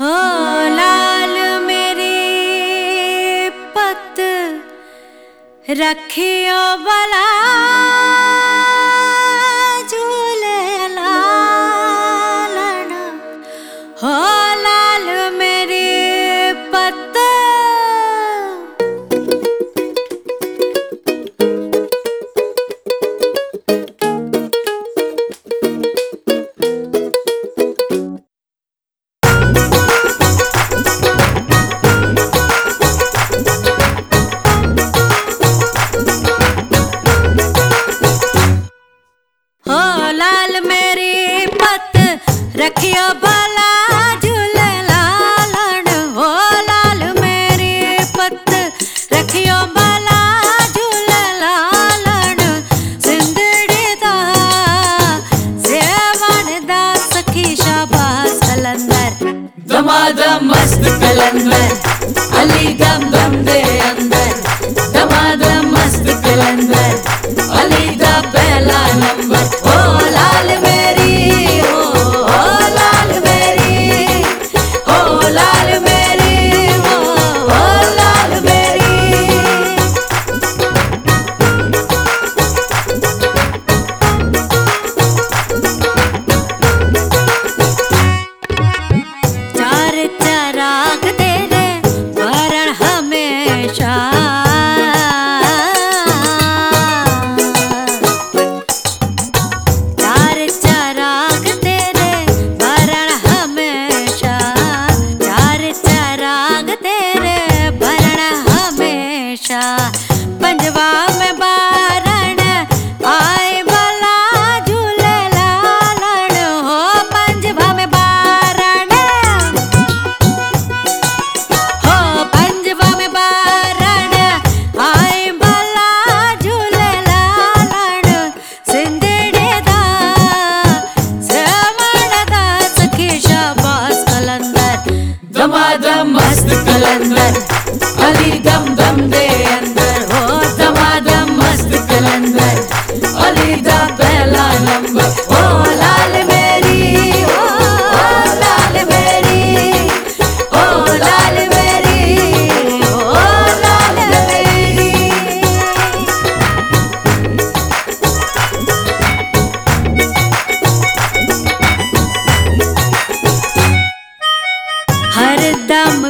हो लाल मेरी पत रखियो बला रखियो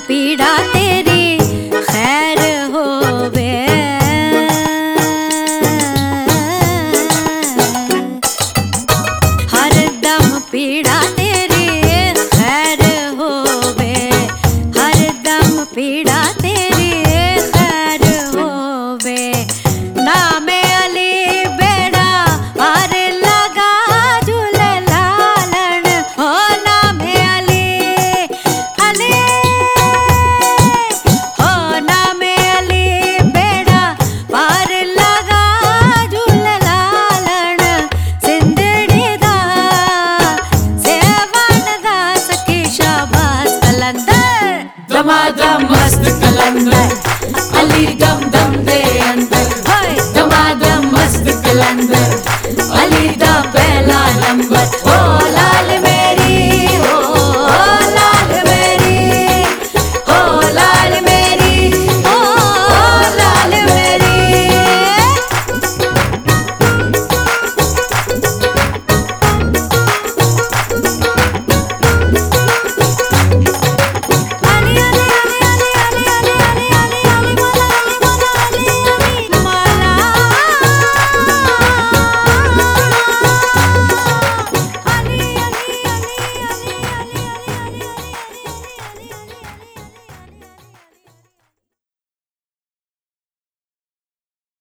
पीडाते más de calandra.